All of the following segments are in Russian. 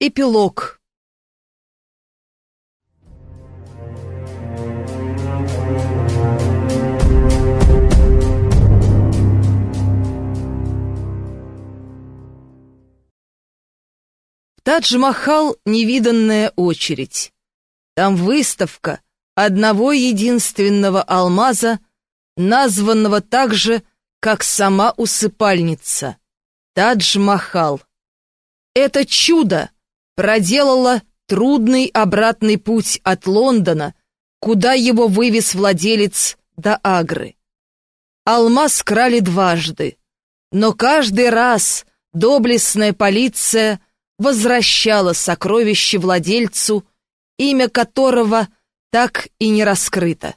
Эпилог Тадж-Махал — невиданная очередь. Там выставка одного единственного алмаза, названного так же, как сама усыпальница — Тадж-Махал. Это чудо проделало трудный обратный путь от Лондона, куда его вывез владелец до Агры. Алмаз крали дважды, но каждый раз доблестная полиция возвращала сокровище владельцу, имя которого так и не раскрыто.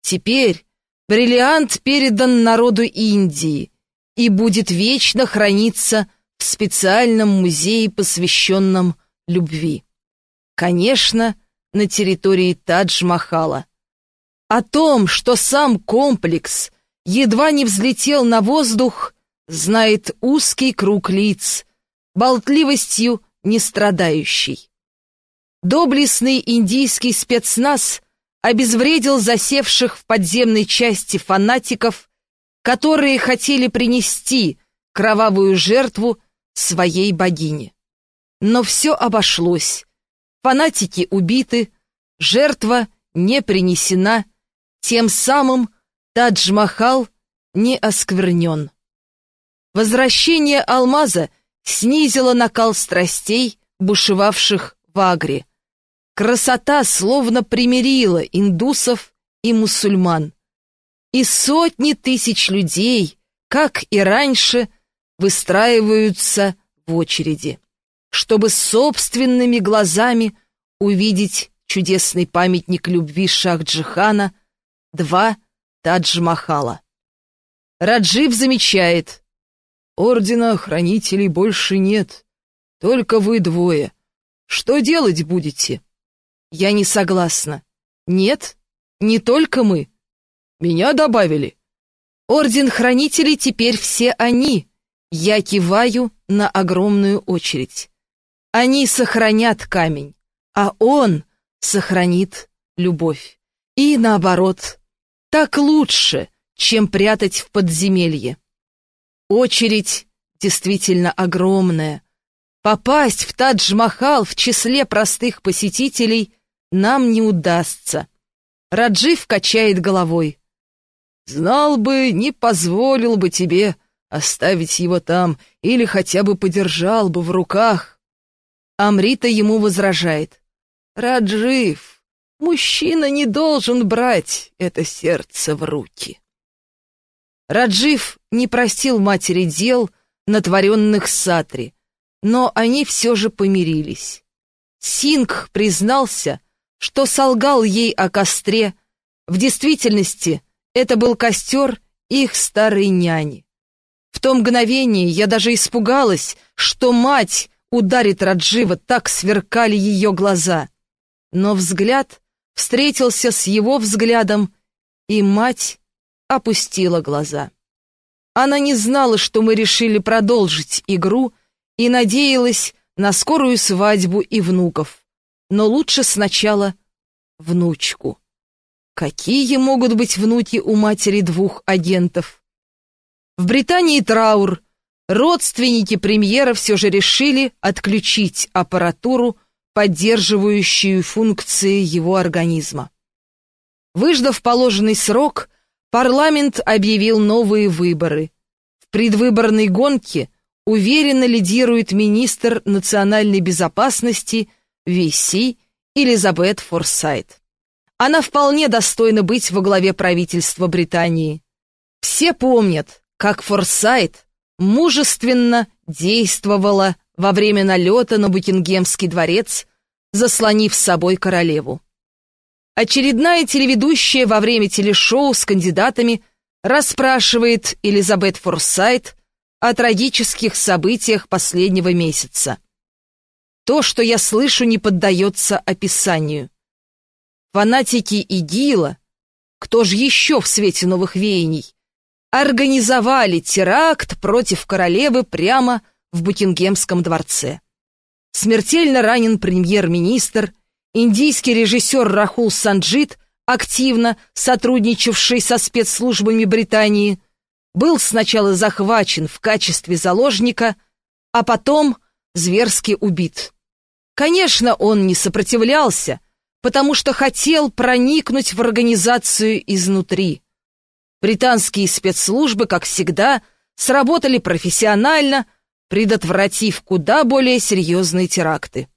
Теперь бриллиант передан народу Индии и будет вечно храниться в специальном музее, посвященном любви. Конечно, на территории Тадж-Махала. О том, что сам комплекс едва не взлетел на воздух, знает узкий круг лиц, болтливостью не страдающий. Доблестный индийский спецназ обезвредил засевших в подземной части фанатиков, которые хотели принести кровавую жертву своей богине. Но все обошлось. Фанатики убиты, жертва не принесена, тем самым Тадж-Махал не осквернен. Возвращение алмаза снизило накал страстей, бушевавших в Агре. Красота словно примирила индусов и мусульман. И сотни тысяч людей, как и раньше, выстраиваются в очереди, чтобы собственными глазами увидеть чудесный памятник любви Шах-Джихана, два Тадж-Махала. Раджив замечает, ордена хранителей больше нет, только вы двое. Что делать будете? Я не согласна. Нет, не только мы. Меня добавили. Орден хранителей теперь все они, я киваю на огромную очередь. Они сохранят камень, а он сохранит любовь. И наоборот, так лучше, чем прятать в подземелье. Очередь действительно огромная. Попасть в Тадж-Махал в числе простых посетителей нам не удастся. Раджив качает головой. Знал бы, не позволил бы тебе оставить его там или хотя бы подержал бы в руках. Амрита ему возражает. Раджив, мужчина не должен брать это сердце в руки. Раджив не простил матери дел, натворенных Сатри, но они все же помирились. Синг признался, что солгал ей о костре. В действительности это был костер их старой няни. В то мгновение я даже испугалась, что мать ударит Раджива, так сверкали ее глаза. Но взгляд встретился с его взглядом, и мать опустила глаза. Она не знала, что мы решили продолжить игру и надеялась на скорую свадьбу и внуков. Но лучше сначала внучку. Какие могут быть внуки у матери двух агентов? В Британии траур. Родственники премьера все же решили отключить аппаратуру, поддерживающую функции его организма. Выждав положенный срок, парламент объявил новые выборы. В предвыборной гонке уверенно лидирует министр национальной безопасности ВИСИ Элизабет Форсайт. Она вполне достойна быть во главе правительства Британии. Все помнят, как Форсайт мужественно действовала во время налета на Букингемский дворец, заслонив с собой королеву. Очередная телеведущая во время телешоу с кандидатами расспрашивает Элизабет Форсайт о трагических событиях последнего месяца. То, что я слышу, не поддается описанию. Фанатики ИГИЛа, кто же еще в свете новых веяний, организовали теракт против королевы прямо в Букингемском дворце. смертельно ранен премьер-министр, индийский режиссер Рахул Санджит, активно сотрудничавший со спецслужбами Британии, был сначала захвачен в качестве заложника, а потом зверски убит. Конечно, он не сопротивлялся, потому что хотел проникнуть в организацию изнутри. Британские спецслужбы, как всегда, сработали профессионально, предотвратив куда более серьезные теракты.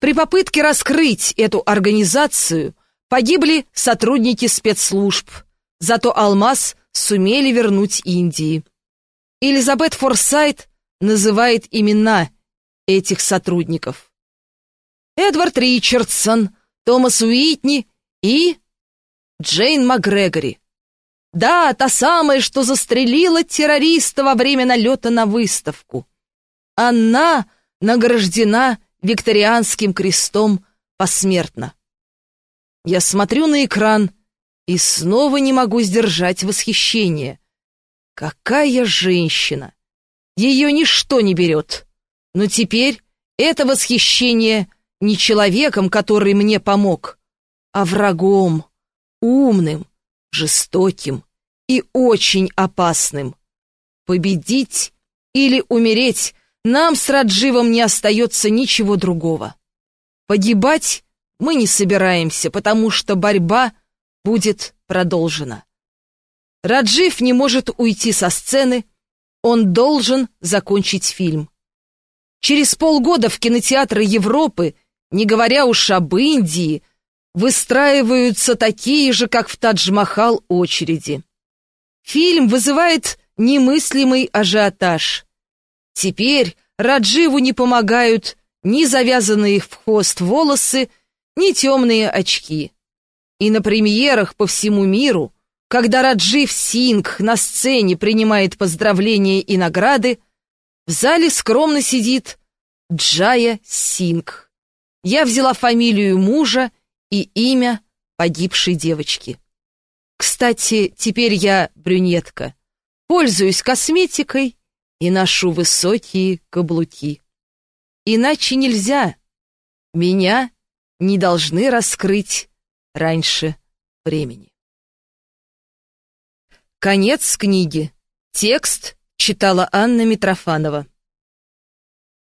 При попытке раскрыть эту организацию погибли сотрудники спецслужб, зато алмаз сумели вернуть Индии. Элизабет Форсайт называет имена этих сотрудников. Эдвард Ричардсон, Томас Уитни и Джейн МакГрегори. Да, та самая, что застрелила террориста во время налета на выставку. Она награждена Викторианским крестом посмертно. Я смотрю на экран и снова не могу сдержать восхищение. Какая женщина! Ее ничто не берет. Но теперь это восхищение не человеком, который мне помог, а врагом, умным, жестоким и очень опасным. Победить или умереть нам с Радживом не остается ничего другого. Погибать мы не собираемся, потому что борьба будет продолжена. Раджив не может уйти со сцены, он должен закончить фильм. Через полгода в кинотеатры Европы, не говоря уж об Индии, выстраиваются такие же, как в Тадж-Махал, очереди. Фильм вызывает немыслимый ажиотаж. Теперь Радживу не помогают ни завязанные в хвост волосы, ни темные очки. И на премьерах по всему миру, когда Раджив Сингх на сцене принимает поздравления и награды, в зале скромно сидит Джая Сингх. Я взяла фамилию мужа и имя погибшей девочки. Кстати, теперь я брюнетка, пользуюсь косметикой и ношу высокие каблуки. Иначе нельзя. Меня не должны раскрыть раньше времени. Конец книги. Текст читала Анна Митрофанова.